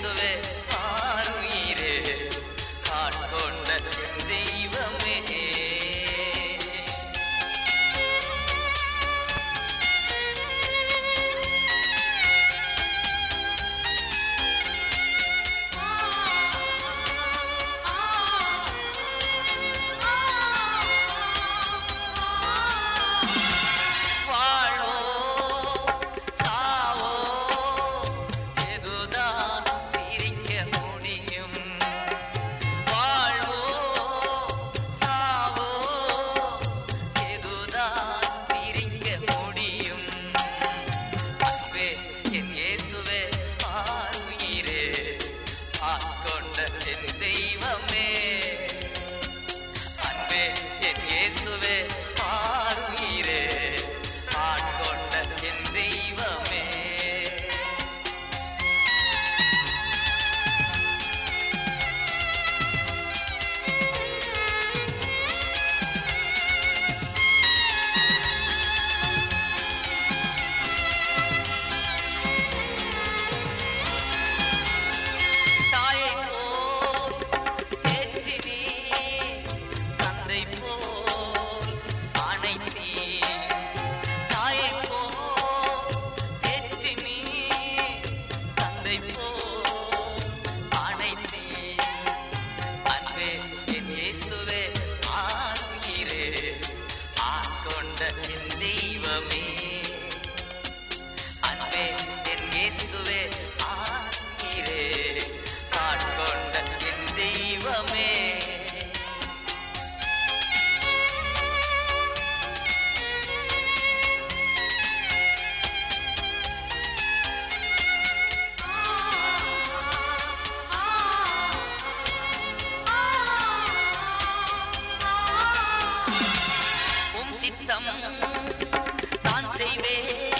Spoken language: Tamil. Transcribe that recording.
So ves. சித்தம் நான் செய்வேன்.